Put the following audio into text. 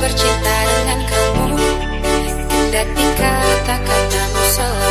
bercinta dengan kamu. Kendati kata-katamu selalu